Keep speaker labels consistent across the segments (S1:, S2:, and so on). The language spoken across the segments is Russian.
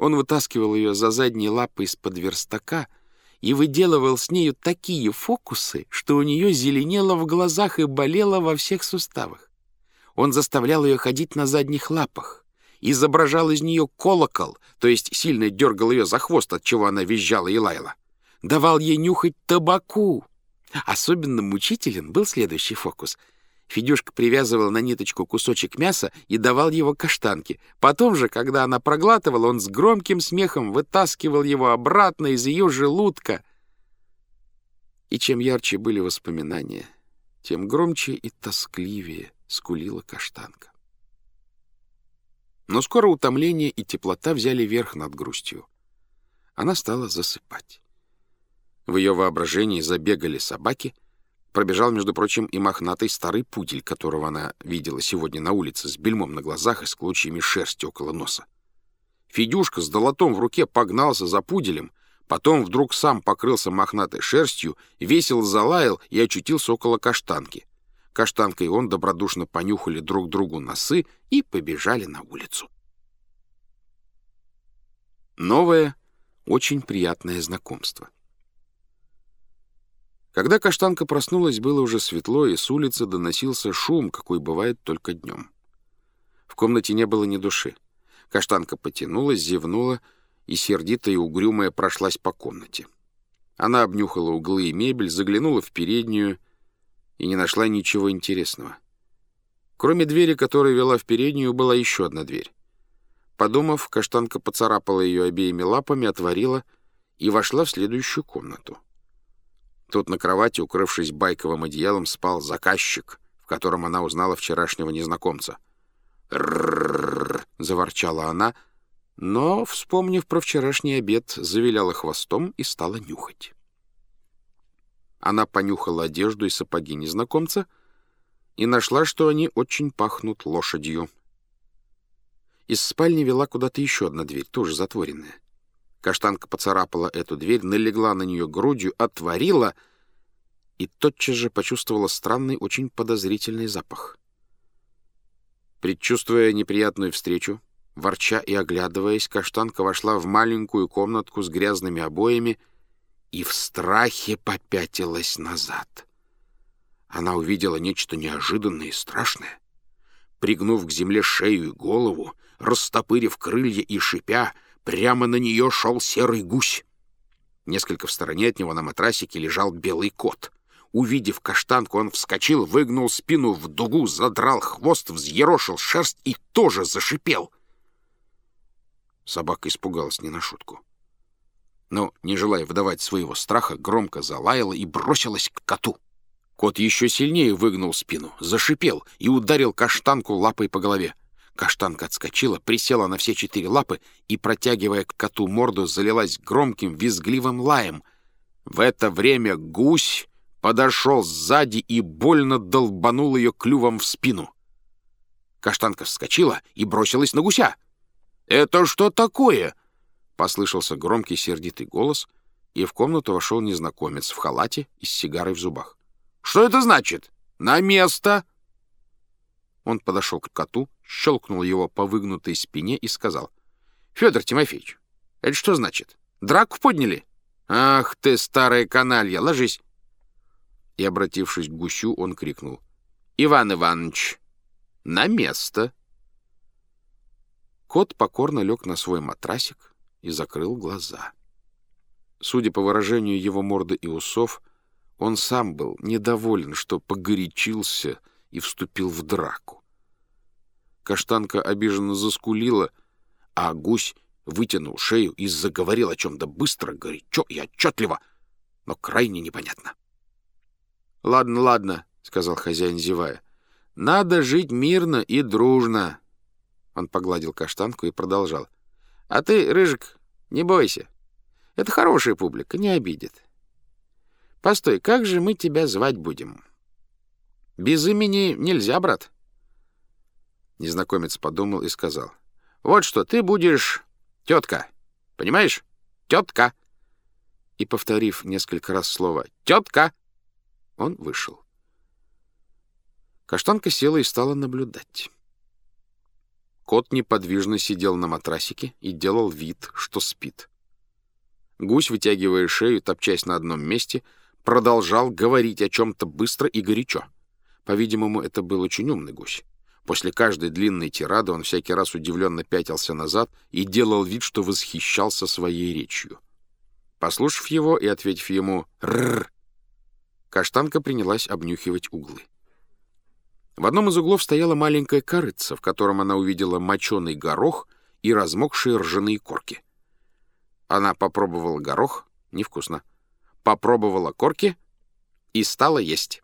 S1: Он вытаскивал ее за задние лапы из-под верстака и выделывал с нею такие фокусы, что у нее зеленело в глазах и болело во всех суставах. Он заставлял ее ходить на задних лапах, изображал из нее колокол, то есть сильно дергал ее за хвост, от чего она визжала и лаяла. Давал ей нюхать табаку. Особенно мучителен был следующий фокус — Федюшка привязывал на ниточку кусочек мяса и давал его каштанке. Потом же, когда она проглатывала, он с громким смехом вытаскивал его обратно из ее желудка. И чем ярче были воспоминания, тем громче и тоскливее скулила каштанка. Но скоро утомление и теплота взяли верх над грустью. Она стала засыпать. В ее воображении забегали собаки — Пробежал, между прочим, и мохнатый старый пудель, которого она видела сегодня на улице с бельмом на глазах и с клочьями шерсти около носа. Федюшка с долотом в руке погнался за пуделем, потом вдруг сам покрылся мохнатой шерстью, весело залаял и очутился около каштанки. Каштанка и он добродушно понюхали друг другу носы и побежали на улицу. Новое, очень приятное знакомство — когда каштанка проснулась, было уже светло, и с улицы доносился шум, какой бывает только днем. В комнате не было ни души. Каштанка потянулась, зевнула, и сердитая и угрюмая прошлась по комнате. Она обнюхала углы и мебель, заглянула в переднюю и не нашла ничего интересного. Кроме двери, которая вела в переднюю, была еще одна дверь. Подумав, каштанка поцарапала ее обеими лапами, отворила и вошла в следующую комнату. Тут на кровати, укрывшись байковым одеялом, спал заказчик, в котором она узнала вчерашнего незнакомца. «Рррррр!» — заворчала она, но, вспомнив про вчерашний обед, завиляла хвостом и стала нюхать. Она понюхала одежду и сапоги незнакомца и нашла, что они очень пахнут лошадью. Из спальни вела куда-то еще одна дверь, тоже затворенная. Каштанка поцарапала эту дверь, налегла на нее грудью, отворила и тотчас же почувствовала странный, очень подозрительный запах. Предчувствуя неприятную встречу, ворча и оглядываясь, Каштанка вошла в маленькую комнатку с грязными обоями и в страхе попятилась назад. Она увидела нечто неожиданное и страшное. Пригнув к земле шею и голову, растопырив крылья и шипя, Прямо на нее шел серый гусь. Несколько в стороне от него на матрасике лежал белый кот. Увидев каштанку, он вскочил, выгнул спину в дугу, задрал хвост, взъерошил шерсть и тоже зашипел. Собака испугалась не на шутку. Но, не желая выдавать своего страха, громко залаяла и бросилась к коту. Кот еще сильнее выгнул спину, зашипел и ударил каштанку лапой по голове. Каштанка отскочила, присела на все четыре лапы и, протягивая к коту морду, залилась громким визгливым лаем. В это время гусь подошел сзади и больно долбанул ее клювом в спину. Каштанка вскочила и бросилась на гуся. «Это что такое?» — послышался громкий сердитый голос, и в комнату вошел незнакомец в халате и с сигарой в зубах. «Что это значит? На место!» Он подошел к коту, щелкнул его по выгнутой спине и сказал. «Федор Тимофеевич, это что значит? Драку подняли? Ах ты, старая каналья, ложись!» И, обратившись к гусю, он крикнул. «Иван Иванович, на место!» Кот покорно лег на свой матрасик и закрыл глаза. Судя по выражению его морды и усов, он сам был недоволен, что погорячился и вступил в драку. Каштанка обиженно заскулила, а гусь вытянул шею и заговорил о чем-то быстро, горячо и отчетливо, но крайне непонятно. — Ладно, ладно, — сказал хозяин, зевая. — Надо жить мирно и дружно. Он погладил каштанку и продолжал. — А ты, Рыжик, не бойся. Это хорошая публика, не обидит. Постой, как же мы тебя звать будем? Без имени нельзя, брат. Незнакомец подумал и сказал. Вот что, ты будешь тетка. Понимаешь? Тетка. И, повторив несколько раз слово «тетка», он вышел. Каштанка села и стала наблюдать. Кот неподвижно сидел на матрасике и делал вид, что спит. Гусь, вытягивая шею, топчась на одном месте, продолжал говорить о чем-то быстро и горячо. По-видимому, это был очень умный гусь. После каждой длинной тирады он всякий раз удивленно пятился назад и делал вид, что восхищался своей речью. Послушав его и ответив ему «рррр», каштанка принялась обнюхивать углы. В одном из углов стояла маленькая корыца, в котором она увидела моченый горох и размокшие ржаные корки. Она попробовала горох, невкусно, попробовала корки и стала есть.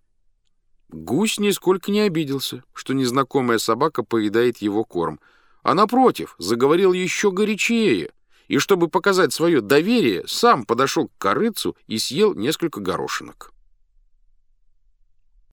S1: Гусь нисколько не обиделся, что незнакомая собака поедает его корм, а напротив, заговорил еще горячее, и, чтобы показать свое доверие, сам подошел к корыцу и съел несколько горошинок.